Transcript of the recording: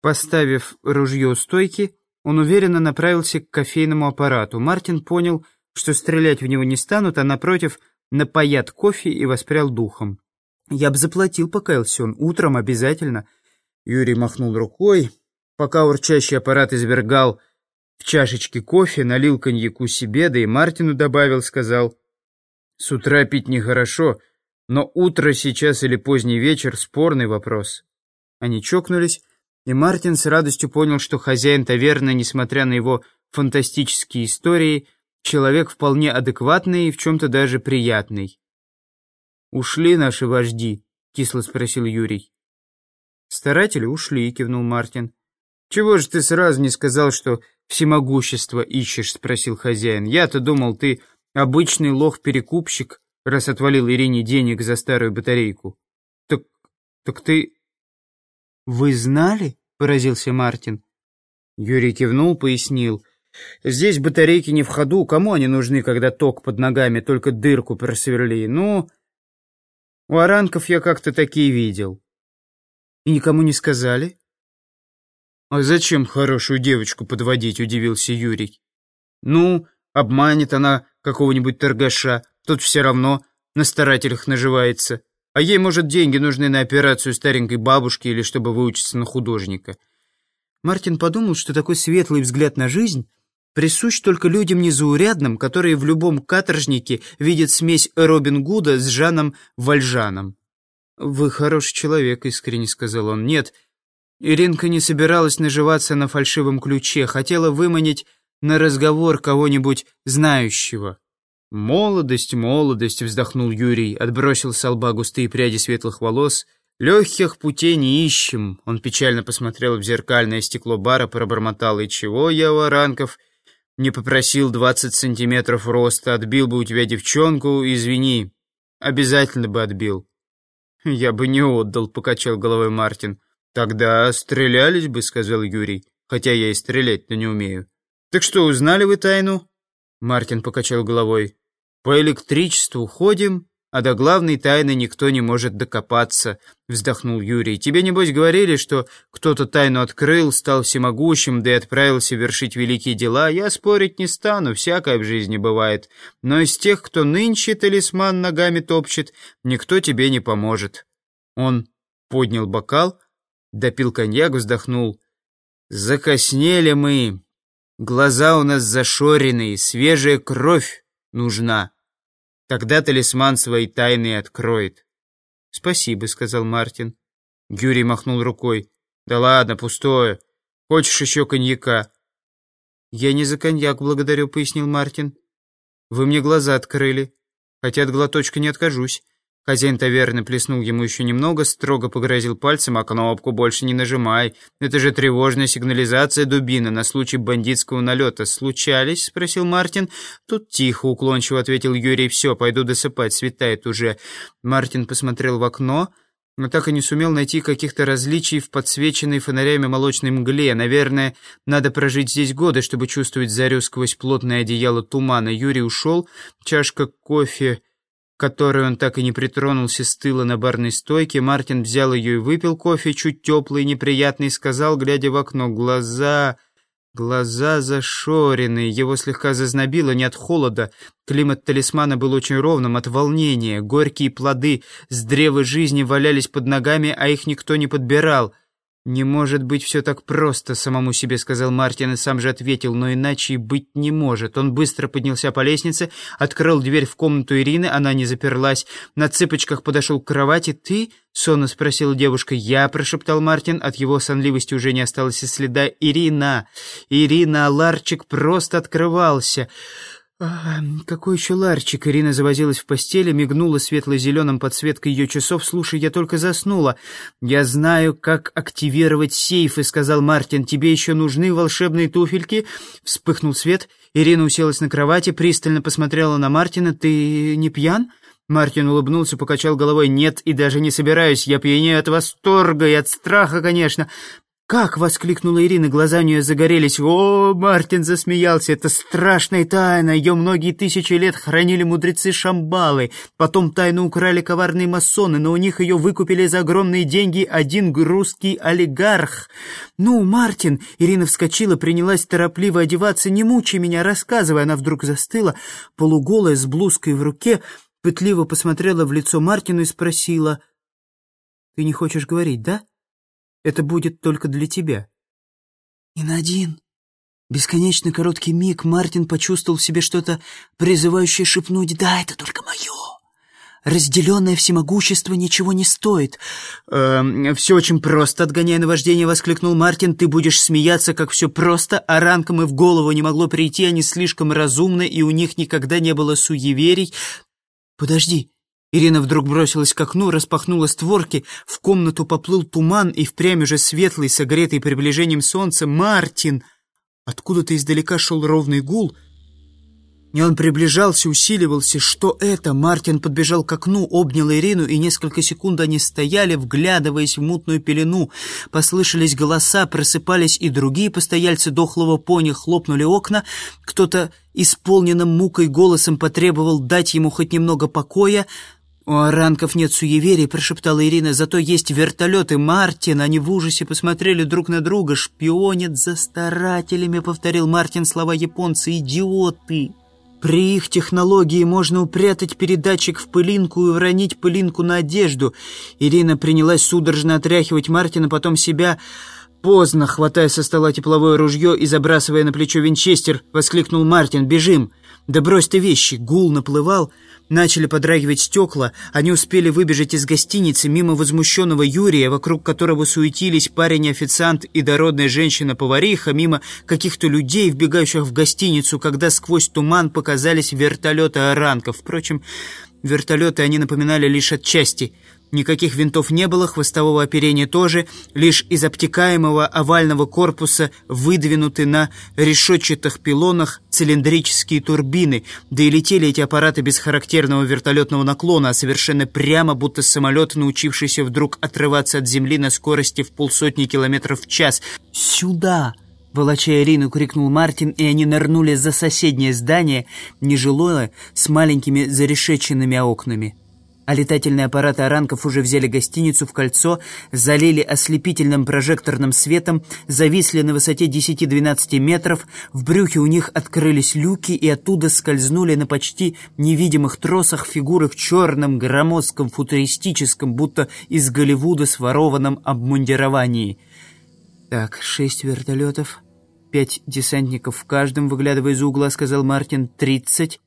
Поставив ружье у стойки, он уверенно направился к кофейному аппарату. Мартин понял, что стрелять в него не станут, а напротив напоят кофе и воспрял духом. «Я бы заплатил», — покаялся он, — «утром обязательно». Юрий махнул рукой, пока урчащий аппарат извергал в чашечке кофе, налил коньяку себе, да и Мартину добавил, сказал, «С утра пить нехорошо, но утро сейчас или поздний вечер — спорный вопрос». Они чокнулись, и Мартин с радостью понял, что хозяин таверны, несмотря на его фантастические истории, человек вполне адекватный и в чем-то даже приятный. «Ушли наши вожди?» — кисло спросил Юрий. «Старатели ушли», — кивнул Мартин. «Чего же ты сразу не сказал, что всемогущество ищешь?» — спросил хозяин. «Я-то думал, ты обычный лох-перекупщик, раз отвалил Ирине денег за старую батарейку». «Так... так ты «Вы знали?» — поразился Мартин. Юрий кивнул, пояснил. «Здесь батарейки не в ходу. Кому они нужны, когда ток под ногами, только дырку просверли? Ну, у оранков я как-то такие видел». «И никому не сказали?» «А зачем хорошую девочку подводить?» — удивился Юрий. «Ну, обманет она какого-нибудь торгаша. Тут все равно на старателях наживается». А ей, может, деньги нужны на операцию старенькой бабушки или чтобы выучиться на художника. Мартин подумал, что такой светлый взгляд на жизнь присущ только людям незаурядным, которые в любом каторжнике видят смесь Робин Гуда с Жаном Вальжаном. «Вы хороший человек», — искренне сказал он. «Нет, Иринка не собиралась наживаться на фальшивом ключе, хотела выманить на разговор кого-нибудь знающего». «Молодость, молодость!» — вздохнул Юрий, отбросил с лба густые пряди светлых волос. «Легких путей не ищем!» Он печально посмотрел в зеркальное стекло бара, пробормотал. «И чего я, Варанков, не попросил двадцать сантиметров роста? Отбил бы у тебя девчонку, извини. Обязательно бы отбил». «Я бы не отдал», — покачал головой Мартин. «Тогда стрелялись бы», — сказал Юрий. «Хотя я и стрелять-то не умею». «Так что, узнали вы тайну?» Мартин покачал головой. По электричеству ходим, а до главной тайны никто не может докопаться», — вздохнул Юрий. «Тебе, небось, говорили, что кто-то тайну открыл, стал всемогущим, да и отправился вершить великие дела. Я спорить не стану, всякое в жизни бывает. Но из тех, кто нынче талисман ногами топчет, никто тебе не поможет». Он поднял бокал, допил коньяк, вздохнул. «Закоснели мы. Глаза у нас зашоренные, свежая кровь нужна. Тогда талисман свои тайны откроет. «Спасибо», — сказал Мартин. Гюрий махнул рукой. «Да ладно, пустое. Хочешь еще коньяка?» «Я не за коньяк благодарю», — пояснил Мартин. «Вы мне глаза открыли. Хотя от глоточка не откажусь. Хозяин таверны плеснул ему еще немного, строго погрозил пальцем, а кнопку больше не нажимай. Это же тревожная сигнализация дубина на случай бандитского налета. «Случались?» — спросил Мартин. «Тут тихо», — уклончиво ответил Юрий. «Все, пойду досыпать, светает уже». Мартин посмотрел в окно, но так и не сумел найти каких-то различий в подсвеченной фонарями молочной мгле. Наверное, надо прожить здесь годы, чтобы чувствовать зарю сквозь плотное одеяло тумана. Юрий ушел, чашка кофе которой он так и не притронулся с тыла на барной стойке, Мартин взял ее и выпил кофе, чуть теплый неприятный, сказал, глядя в окно, «Глаза, глаза зашорены». Его слегка зазнобило не от холода. Климат талисмана был очень ровным от волнения. Горькие плоды с древа жизни валялись под ногами, а их никто не подбирал. «Не может быть все так просто», — самому себе сказал Мартин и сам же ответил, но иначе и быть не может. Он быстро поднялся по лестнице, открыл дверь в комнату Ирины, она не заперлась, на цыпочках подошел к кровати. «Ты?» — сонно спросила девушка. «Я», — прошептал Мартин, от его сонливости уже не осталось и следа. «Ирина! Ирина, ларчик просто открывался!» «Какой еще ларчик?» Ирина завозилась в постели, мигнула светло-зеленым подсветкой ее часов. «Слушай, я только заснула. Я знаю, как активировать сейфы», — сказал Мартин. «Тебе еще нужны волшебные туфельки?» Вспыхнул свет. Ирина уселась на кровати, пристально посмотрела на Мартина. «Ты не пьян?» Мартин улыбнулся, покачал головой. «Нет, и даже не собираюсь. Я пьянею от восторга и от страха, конечно. «Как?» — воскликнула Ирина, глаза у нее загорелись. «О!» — Мартин засмеялся. «Это страшная тайна. Ее многие тысячи лет хранили мудрецы Шамбалы. Потом тайну украли коварные масоны, но у них ее выкупили за огромные деньги один русский олигарх. Ну, Мартин!» — Ирина вскочила, принялась торопливо одеваться. «Не мучи меня, рассказывай!» Она вдруг застыла, полуголая, с блузкой в руке, пытливо посмотрела в лицо Мартину и спросила. «Ты не хочешь говорить, да?» Это будет только для тебя». И на один бесконечно короткий миг Мартин почувствовал в себе что-то призывающее шепнуть «Да, это только мое». Разделенное всемогущество ничего не стоит. «Эм, «Все очень просто», — отгоняя наваждение, воскликнул Мартин. «Ты будешь смеяться, как все просто, а ранкам и в голову не могло прийти, они слишком разумны, и у них никогда не было суеверий». «Подожди, Ирина вдруг бросилась к окну, распахнула створки, в комнату поплыл туман, и впрямь уже светлый, согретый приближением солнца, Мартин! Откуда-то издалека шел ровный гул — и он приближался, усиливался. Что это? Мартин подбежал к окну, обнял Ирину, и несколько секунд они стояли, вглядываясь в мутную пелену. Послышались голоса, просыпались и другие постояльцы дохлого пони, хлопнули окна. Кто-то исполненным мукой голосом потребовал дать ему хоть немного покоя. «У оранков нет суеверий», — прошептала Ирина, «зато есть вертолеты. Мартин!» Они в ужасе посмотрели друг на друга. «Шпионят за старателями», — повторил Мартин слова японца. «Идиоты!» При их технологии можно упрятать передатчик в пылинку и уронить пылинку на одежду. Ирина принялась судорожно отряхивать Мартина, потом себя... «Поздно!» — хватая со стола тепловое ружье и забрасывая на плечо винчестер, воскликнул Мартин. «Бежим!» «Да брось ты вещи!» Гул наплывал. Начали подрагивать стекла, они успели выбежать из гостиницы мимо возмущенного Юрия, вокруг которого суетились парень-официант и дородная женщина-повариха, мимо каких-то людей, вбегающих в гостиницу, когда сквозь туман показались вертолеты оранков. Впрочем, вертолеты они напоминали лишь отчасти – Никаких винтов не было, хвостового оперения тоже, лишь из обтекаемого овального корпуса выдвинуты на решетчатых пилонах цилиндрические турбины, да и летели эти аппараты без характерного вертолетного наклона, а совершенно прямо, будто самолет, научившийся вдруг отрываться от земли на скорости в полсотни километров в час. «Сюда!» Волоча Ирину, крикнул Мартин, и они нырнули за соседнее здание, нежилое, с маленькими зарешеченными окнами а летательные аппараты «Оранков» уже взяли гостиницу в кольцо, залили ослепительным прожекторным светом, зависли на высоте 10-12 метров, в брюхе у них открылись люки, и оттуда скользнули на почти невидимых тросах фигуры в черном, громоздком, футуристическом, будто из Голливуда сворованном обмундировании. «Так, шесть вертолетов, пять десантников в каждом, выглядывая из угла», — сказал Мартин, — «тридцать».